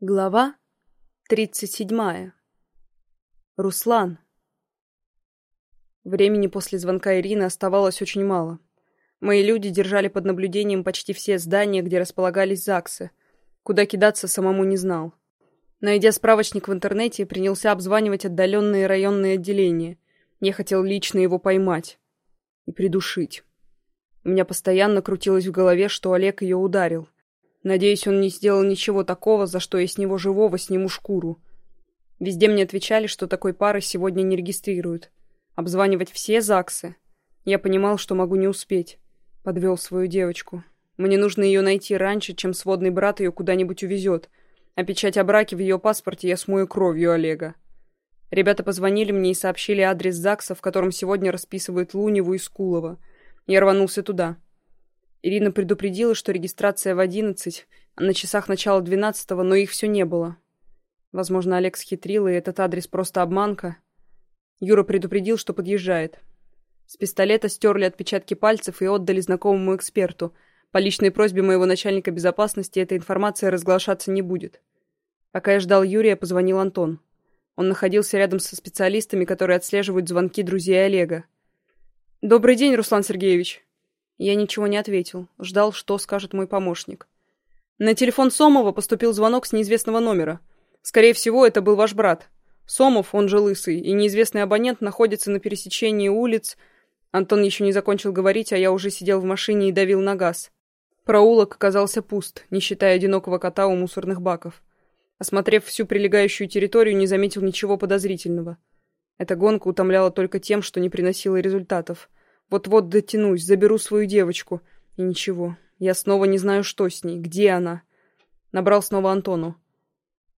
Глава тридцать седьмая. Руслан. Времени после звонка Ирины оставалось очень мало. Мои люди держали под наблюдением почти все здания, где располагались ЗАГСы. Куда кидаться, самому не знал. Найдя справочник в интернете, принялся обзванивать отдаленные районные отделения. Я хотел лично его поймать. И придушить. У меня постоянно крутилось в голове, что Олег ее ударил. Надеюсь, он не сделал ничего такого, за что я с него живого сниму шкуру. Везде мне отвечали, что такой пары сегодня не регистрируют. Обзванивать все ЗАГСы. Я понимал, что могу не успеть. Подвел свою девочку. Мне нужно ее найти раньше, чем сводный брат ее куда-нибудь увезет. А печать о браке в ее паспорте я смою кровью Олега. Ребята позвонили мне и сообщили адрес ЗАГСа, в котором сегодня расписывают Луневу и Скулова. Я рванулся туда. Ирина предупредила, что регистрация в одиннадцать, а на часах начала двенадцатого, но их все не было. Возможно, Олег схитрил, и этот адрес просто обманка. Юра предупредил, что подъезжает. С пистолета стерли отпечатки пальцев и отдали знакомому эксперту. По личной просьбе моего начальника безопасности эта информация разглашаться не будет. Пока я ждал Юрия, позвонил Антон. Он находился рядом со специалистами, которые отслеживают звонки друзей Олега. «Добрый день, Руслан Сергеевич!» Я ничего не ответил, ждал, что скажет мой помощник. На телефон Сомова поступил звонок с неизвестного номера. Скорее всего, это был ваш брат. Сомов, он же Лысый, и неизвестный абонент находится на пересечении улиц... Антон еще не закончил говорить, а я уже сидел в машине и давил на газ. Проулок оказался пуст, не считая одинокого кота у мусорных баков. Осмотрев всю прилегающую территорию, не заметил ничего подозрительного. Эта гонка утомляла только тем, что не приносила результатов. Вот-вот дотянусь, заберу свою девочку. И ничего. Я снова не знаю, что с ней, где она. Набрал снова Антону.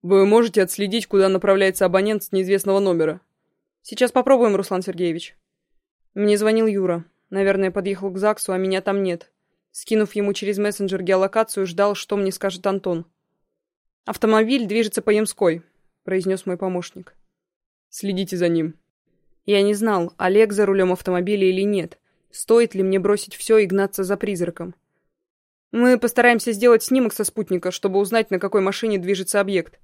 Вы можете отследить, куда направляется абонент с неизвестного номера? Сейчас попробуем, Руслан Сергеевич. Мне звонил Юра. Наверное, подъехал к ЗАГСу, а меня там нет. Скинув ему через мессенджер геолокацию, ждал, что мне скажет Антон. «Автомобиль движется по Ямской», — произнес мой помощник. «Следите за ним», я не знал, Олег за рулем автомобиля или нет. Стоит ли мне бросить все и гнаться за призраком? Мы постараемся сделать снимок со спутника, чтобы узнать, на какой машине движется объект.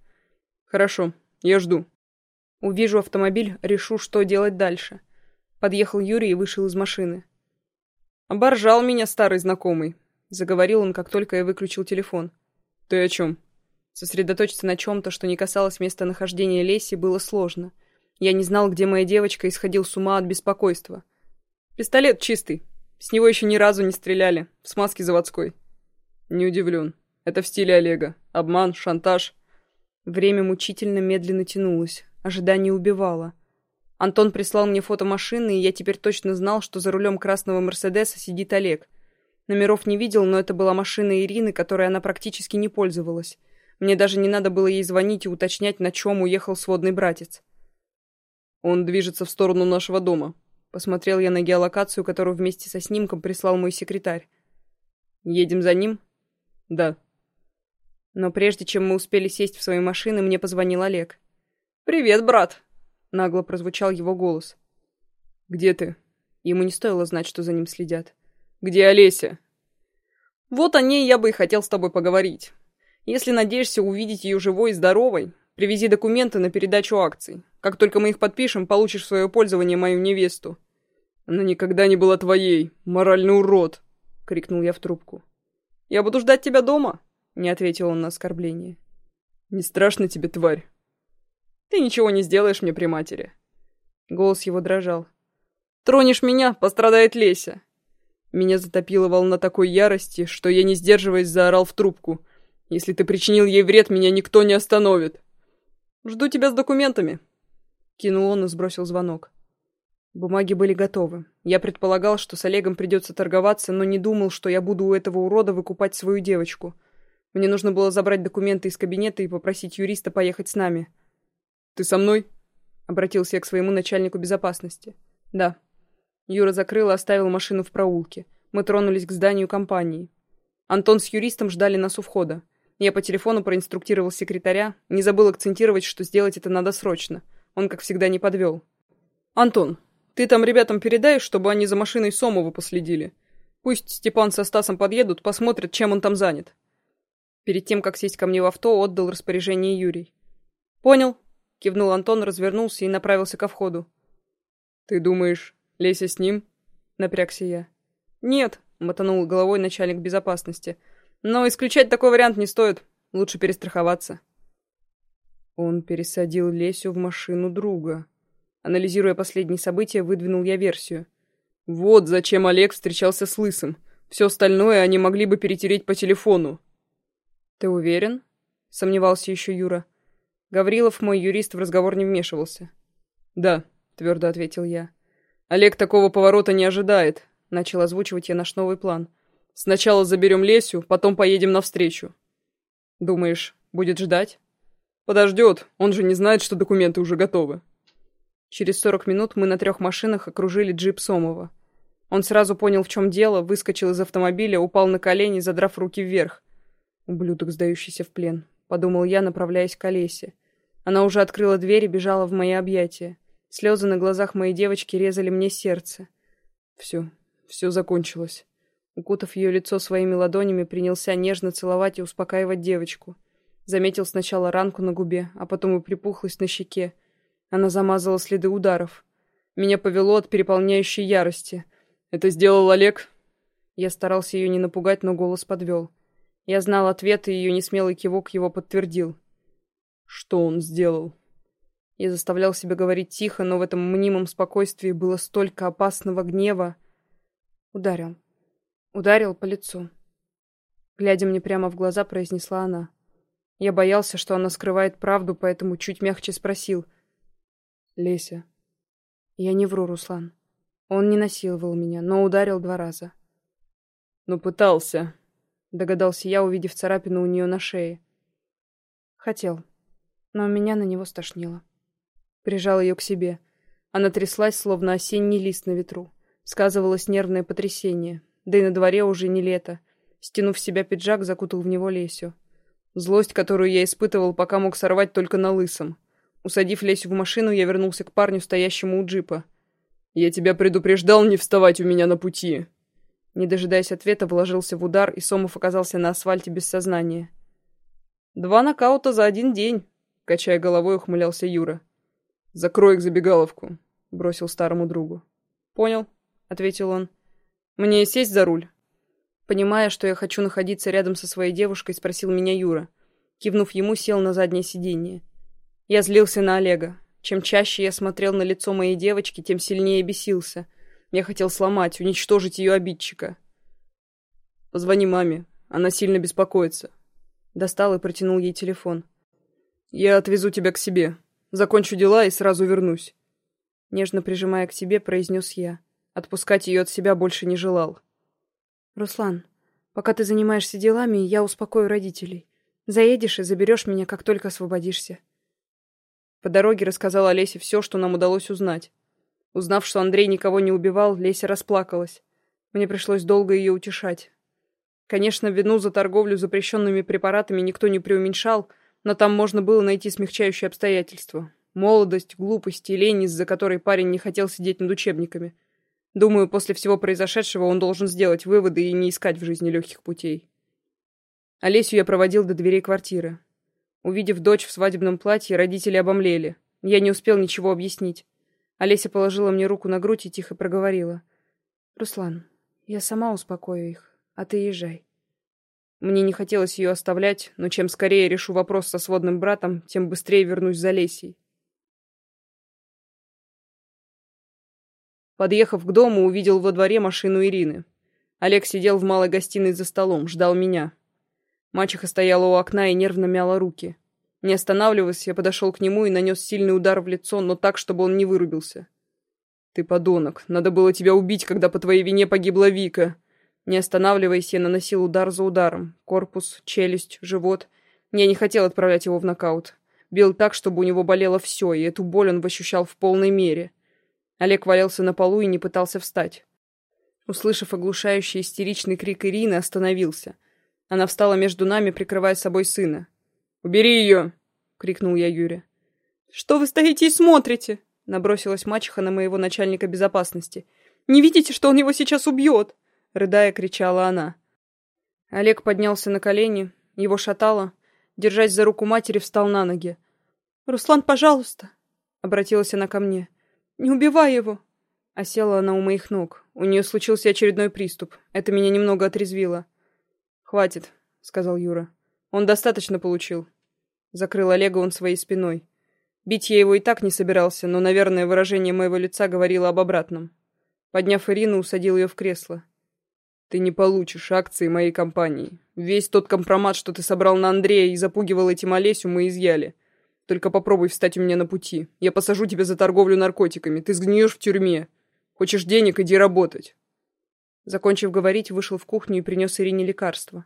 Хорошо, я жду. Увижу автомобиль, решу, что делать дальше. Подъехал Юрий и вышел из машины. «Оборжал меня старый знакомый», — заговорил он, как только я выключил телефон. «Ты о чем?» Сосредоточиться на чем-то, что не касалось местонахождения Леси, было сложно — я не знал, где моя девочка, и сходил с ума от беспокойства. Пистолет чистый. С него еще ни разу не стреляли. В смазке заводской. Не удивлен. Это в стиле Олега. Обман, шантаж. Время мучительно медленно тянулось. Ожидание убивало. Антон прислал мне фото машины, и я теперь точно знал, что за рулем красного Мерседеса сидит Олег. Номеров не видел, но это была машина Ирины, которой она практически не пользовалась. Мне даже не надо было ей звонить и уточнять, на чем уехал сводный братец. Он движется в сторону нашего дома. Посмотрел я на геолокацию, которую вместе со снимком прислал мой секретарь. Едем за ним? Да. Но прежде чем мы успели сесть в свои машины, мне позвонил Олег. «Привет, брат!» — нагло прозвучал его голос. «Где ты?» Ему не стоило знать, что за ним следят. «Где Олеся?» «Вот о ней я бы и хотел с тобой поговорить. Если надеешься увидеть ее живой и здоровой, привези документы на передачу акций. Как только мы их подпишем, получишь в свое пользование мою невесту». «Она никогда не была твоей, моральный урод!» — крикнул я в трубку. «Я буду ждать тебя дома», — не ответил он на оскорбление. «Не страшно тебе, тварь?» «Ты ничего не сделаешь мне при матери». Голос его дрожал. «Тронешь меня, пострадает Леся». Меня затопила волна такой ярости, что я, не сдерживаясь, заорал в трубку. «Если ты причинил ей вред, меня никто не остановит». «Жду тебя с документами», Кинул он и сбросил звонок. Бумаги были готовы. Я предполагал, что с Олегом придется торговаться, но не думал, что я буду у этого урода выкупать свою девочку. Мне нужно было забрать документы из кабинета и попросить юриста поехать с нами. «Ты со мной?» — обратился я к своему начальнику безопасности. «Да». Юра закрыл и оставил машину в проулке. Мы тронулись к зданию компании. Антон с юристом ждали нас у входа. Я по телефону проинструктировал секретаря, не забыл акцентировать, что сделать это надо срочно — он, как всегда, не подвел. «Антон, ты там ребятам передай, чтобы они за машиной Сомова последили. Пусть Степан со Стасом подъедут, посмотрят, чем он там занят». Перед тем, как сесть ко мне в авто, отдал распоряжение Юрий. «Понял», — кивнул Антон, развернулся и направился ко входу. «Ты думаешь, Леся с ним?» — напрягся я. «Нет», — мотанул головой начальник безопасности. «Но исключать такой вариант не стоит. Лучше перестраховаться». Он пересадил Лесю в машину друга. Анализируя последние события, выдвинул я версию. Вот зачем Олег встречался с Лысым. Все остальное они могли бы перетереть по телефону. «Ты уверен?» — сомневался еще Юра. Гаврилов, мой юрист, в разговор не вмешивался. «Да», — твердо ответил я. «Олег такого поворота не ожидает», — начал озвучивать я наш новый план. «Сначала заберем Лесю, потом поедем навстречу». «Думаешь, будет ждать?» «Подождет, он же не знает, что документы уже готовы». Через сорок минут мы на трех машинах окружили джип Сомова. Он сразу понял, в чем дело, выскочил из автомобиля, упал на колени, задрав руки вверх. «Ублюдок, сдающийся в плен», — подумал я, направляясь к Олесе. Она уже открыла дверь и бежала в мои объятия. Слезы на глазах моей девочки резали мне сердце. Все, все закончилось. Укутав ее лицо своими ладонями, принялся нежно целовать и успокаивать девочку. Заметил сначала ранку на губе, а потом и припухлость на щеке. Она замазала следы ударов. Меня повело от переполняющей ярости. «Это сделал Олег?» Я старался ее не напугать, но голос подвел. Я знал ответ, и ее несмелый кивок его подтвердил. «Что он сделал?» Я заставлял себя говорить тихо, но в этом мнимом спокойствии было столько опасного гнева. Ударил. Ударил по лицу. Глядя мне прямо в глаза, произнесла она. Я боялся, что она скрывает правду, поэтому чуть мягче спросил. «Леся». Я не вру, Руслан. Он не насиловал меня, но ударил два раза. «Ну, пытался», — догадался я, увидев царапину у нее на шее. Хотел, но меня на него стошнило. Прижал ее к себе. Она тряслась, словно осенний лист на ветру. Сказывалось нервное потрясение. Да и на дворе уже не лето. Стянув с себя пиджак, закутал в него Лесю. Злость, которую я испытывал, пока мог сорвать только на лысом. Усадив Лесю в машину, я вернулся к парню, стоящему у джипа. «Я тебя предупреждал не вставать у меня на пути!» Не дожидаясь ответа, вложился в удар, и Сомов оказался на асфальте без сознания. «Два нокаута за один день!» — качая головой, ухмылялся Юра. «Закрой их забегаловку», — бросил старому другу. «Понял», — ответил он. «Мне сесть за руль?» Понимая, что я хочу находиться рядом со своей девушкой, спросил меня Юра. Кивнув ему, сел на заднее сиденье. Я злился на Олега. Чем чаще я смотрел на лицо моей девочки, тем сильнее бесился. Я хотел сломать, уничтожить ее обидчика. «Позвони маме, она сильно беспокоится». Достал и протянул ей телефон. «Я отвезу тебя к себе. Закончу дела и сразу вернусь». Нежно прижимая к себе, произнес я. Отпускать ее от себя больше не желал. «Руслан, пока ты занимаешься делами, я успокою родителей. Заедешь и заберешь меня, как только освободишься». По дороге рассказала Олесе все, что нам удалось узнать. Узнав, что Андрей никого не убивал, Леся расплакалась. Мне пришлось долго ее утешать. Конечно, вину за торговлю запрещенными препаратами никто не преуменьшал, но там можно было найти смягчающие обстоятельства. Молодость, глупость и лень, из-за которой парень не хотел сидеть над учебниками. Думаю, после всего произошедшего он должен сделать выводы и не искать в жизни легких путей. Олесю я проводил до дверей квартиры. Увидев дочь в свадебном платье, родители обомлели. Я не успел ничего объяснить. Олеся положила мне руку на грудь и тихо проговорила. «Руслан, я сама успокою их, а ты езжай». Мне не хотелось ее оставлять, но чем скорее решу вопрос со сводным братом, тем быстрее вернусь за Лесей. Подъехав к дому, увидел во дворе машину Ирины. Олег сидел в малой гостиной за столом, ждал меня. Мачеха стояла у окна и нервно мяла руки. Не останавливаясь, я подошел к нему и нанес сильный удар в лицо, но так, чтобы он не вырубился. «Ты подонок. Надо было тебя убить, когда по твоей вине погибла Вика». Не останавливаясь, я наносил удар за ударом. Корпус, челюсть, живот. Я не хотел отправлять его в нокаут. Бил так, чтобы у него болело все, и эту боль он ощущал в полной мере. Олег валялся на полу и не пытался встать. Услышав оглушающий истеричный крик Ирины, остановился. Она встала между нами, прикрывая собой сына. «Убери ее!» — крикнул я Юре. «Что вы стоите и смотрите?» — набросилась мачеха на моего начальника безопасности. «Не видите, что он его сейчас убьет?» — рыдая, кричала она. Олег поднялся на колени, Его шатало. Держась за руку матери, встал на ноги. «Руслан, пожалуйста!» — обратилась она ко мне. «Не убивай его!» А села она у моих ног. У нее случился очередной приступ. Это меня немного отрезвило. «Хватит», — сказал Юра. «Он достаточно получил». Закрыл Олега он своей спиной. Бить я его и так не собирался, но, наверное, выражение моего лица говорило об обратном. Подняв Ирину, усадил ее в кресло. «Ты не получишь акции моей компании. Весь тот компромат, что ты собрал на Андрея и запугивал этим Олесю, мы изъяли. Только попробуй встать у меня на пути. Я посажу тебя за торговлю наркотиками. Ты сгниешь в тюрьме. Хочешь денег, иди работать». Закончив говорить, вышел в кухню и принес Ирине лекарство.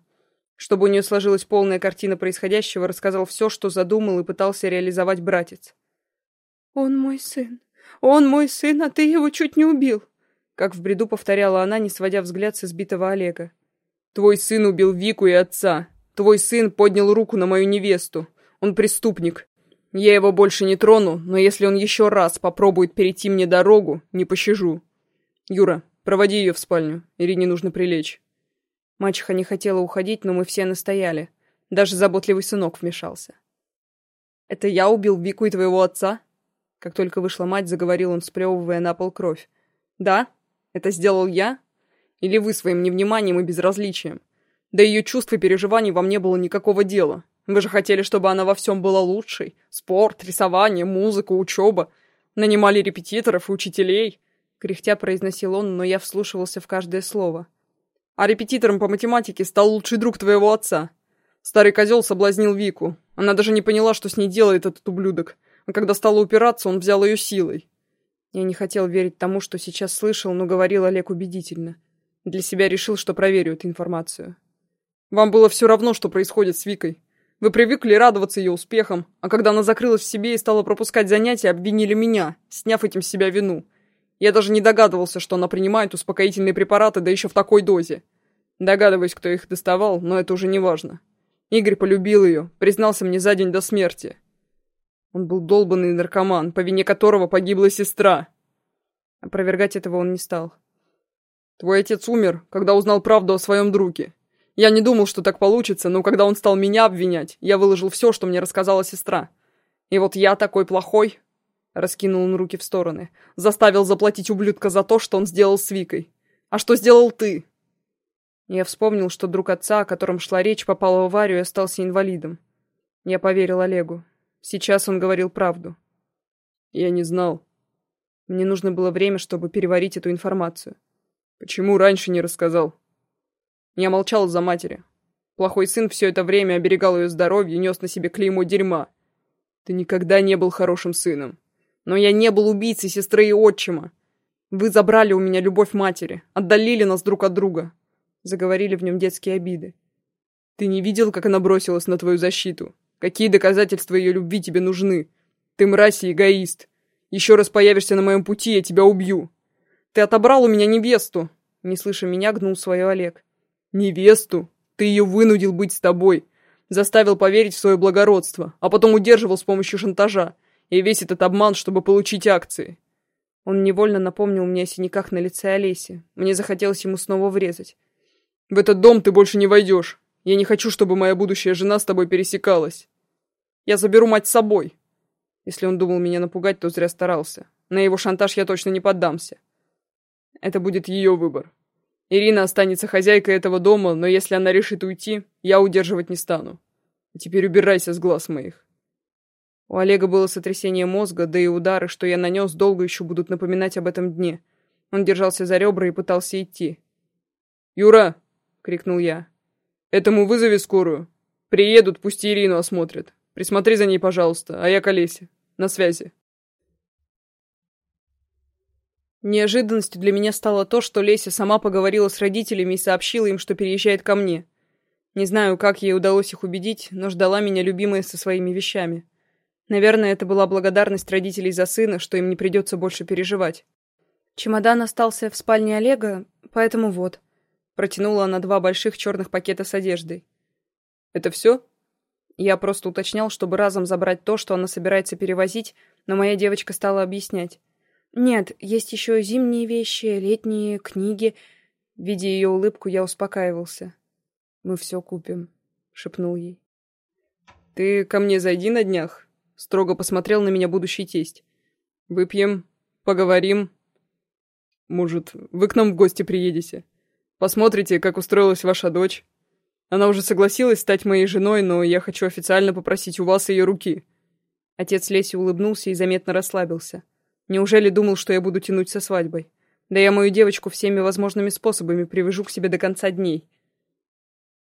Чтобы у нее сложилась полная картина происходящего, рассказал все, что задумал и пытался реализовать братец. «Он мой сын. Он мой сын, а ты его чуть не убил!» Как в бреду повторяла она, не сводя взгляд с избитого Олега. «Твой сын убил Вику и отца. Твой сын поднял руку на мою невесту. Он преступник. Я его больше не трону, но если он еще раз попробует перейти мне дорогу, не пощажу. Юра, проводи ее в спальню. Ирине нужно прилечь». Мачеха не хотела уходить, но мы все настояли. Даже заботливый сынок вмешался. «Это я убил Вику и твоего отца?» Как только вышла мать, заговорил он, сплевывая на пол кровь. «Да? Это сделал я? Или вы своим невниманием и безразличием? Да ее чувств и переживаний вам не было никакого дела. Вы же хотели, чтобы она во всем была лучшей. Спорт, рисование, музыка, учеба. Нанимали репетиторов и учителей». Кряхтя произносил он, но я вслушивался в каждое слово. А репетитором по математике стал лучший друг твоего отца. Старый козел соблазнил Вику. Она даже не поняла, что с ней делает этот ублюдок. А когда стала упираться, он взял ее силой. Я не хотел верить тому, что сейчас слышал, но говорил Олег убедительно. Для себя решил, что проверю эту информацию. Вам было все равно, что происходит с Викой. Вы привыкли радоваться ее успехам, а когда она закрылась в себе и стала пропускать занятия, обвинили меня, сняв этим с себя вину. Я даже не догадывался, что она принимает успокоительные препараты, да еще в такой дозе. Догадываюсь, кто их доставал, но это уже не важно. Игорь полюбил ее, признался мне за день до смерти. Он был долбанный наркоман, по вине которого погибла сестра. Опровергать этого он не стал. Твой отец умер, когда узнал правду о своем друге. Я не думал, что так получится, но когда он стал меня обвинять, я выложил все, что мне рассказала сестра. И вот я такой плохой, Раскинул он руки в стороны. Заставил заплатить ублюдка за то, что он сделал с Викой. А что сделал ты? Я вспомнил, что друг отца, о котором шла речь, попал в аварию и остался инвалидом. Я поверил Олегу. Сейчас он говорил правду. Я не знал. Мне нужно было время, чтобы переварить эту информацию. Почему раньше не рассказал? Я молчал из-за матери. Плохой сын все это время оберегал ее здоровье нес на себе клеймо дерьма. Ты никогда не был хорошим сыном. Но я не был убийцей сестры и отчима. Вы забрали у меня любовь матери, отдалили нас друг от друга. Заговорили в нем детские обиды. Ты не видел, как она бросилась на твою защиту? Какие доказательства ее любви тебе нужны? Ты мразь и эгоист. Еще раз появишься на моем пути, я тебя убью. Ты отобрал у меня невесту. Не слыша меня, гнул свое Олег. Невесту? Ты ее вынудил быть с тобой. Заставил поверить в свое благородство, а потом удерживал с помощью шантажа. И весь этот обман, чтобы получить акции. Он невольно напомнил мне о синяках на лице Олеси. Мне захотелось ему снова врезать. «В этот дом ты больше не войдешь. Я не хочу, чтобы моя будущая жена с тобой пересекалась. Я заберу мать с собой». Если он думал меня напугать, то зря старался. На его шантаж я точно не поддамся. Это будет ее выбор. Ирина останется хозяйкой этого дома, но если она решит уйти, я удерживать не стану. Теперь убирайся с глаз моих. У Олега было сотрясение мозга, да и удары, что я нанес, долго еще будут напоминать об этом дне. Он держался за ребра и пытался идти. «Юра!» — крикнул я. «Этому вызови скорую. Приедут, пусть Ирину осмотрят. Присмотри за ней, пожалуйста, а я к Олесе. На связи». Неожиданностью для меня стало то, что Леся сама поговорила с родителями и сообщила им, что переезжает ко мне. Не знаю, как ей удалось их убедить, но ждала меня любимая со своими вещами. Наверное, это была благодарность родителей за сына, что им не придется больше переживать. Чемодан остался в спальне Олега, поэтому вот. Протянула она два больших черных пакета с одеждой. «Это все?» Я просто уточнял, чтобы разом забрать то, что она собирается перевозить, но моя девочка стала объяснять. «Нет, есть еще зимние вещи, летние, книги». Видя ее улыбку, я успокаивался. «Мы все купим», — шепнул ей. «Ты ко мне зайди на днях», — строго посмотрел на меня будущий тесть. «Выпьем, поговорим. Может, вы к нам в гости приедете? Посмотрите, как устроилась ваша дочь. Она уже согласилась стать моей женой, но я хочу официально попросить у вас ее руки». Отец Леси улыбнулся и заметно расслабился. Неужели думал, что я буду тянуть со свадьбой? Да я мою девочку всеми возможными способами привяжу к себе до конца дней.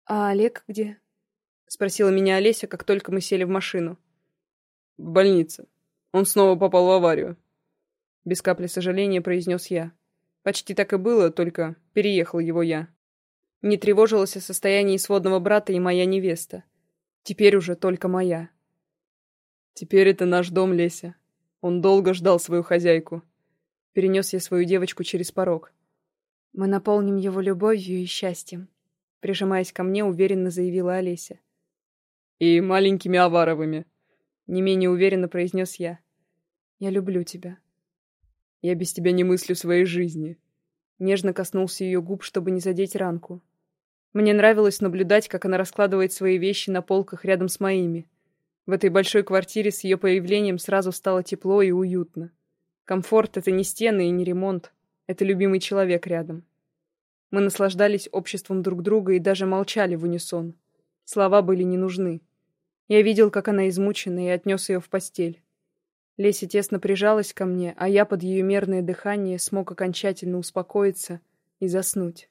«А Олег где?» — спросила меня Олеся, как только мы сели в машину. «В больнице. Он снова попал в аварию». Без капли сожаления произнес я. Почти так и было, только переехал его я. Не тревожилась о состоянии сводного брата и моя невеста. Теперь уже только моя. «Теперь это наш дом, Леся. Он долго ждал свою хозяйку». Перенес я свою девочку через порог. «Мы наполним его любовью и счастьем», — прижимаясь ко мне, уверенно заявила Олеся. «И маленькими Аваровыми», — не менее уверенно произнес я. «Я люблю тебя». «Я без тебя не мыслю своей жизни». Нежно коснулся ее губ, чтобы не задеть ранку. Мне нравилось наблюдать, как она раскладывает свои вещи на полках рядом с моими. В этой большой квартире с ее появлением сразу стало тепло и уютно. Комфорт — это не стены и не ремонт. Это любимый человек рядом. Мы наслаждались обществом друг друга и даже молчали в унисон. Слова были не нужны. Я видел, как она измучена, и отнес ее в постель. Леся тесно прижалась ко мне, а я под ее мерное дыхание смог окончательно успокоиться и заснуть.